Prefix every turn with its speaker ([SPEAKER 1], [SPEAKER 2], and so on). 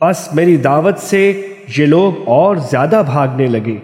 [SPEAKER 1] बस मेरी दावत से ये लोग और ज़्यादा भागने लगे।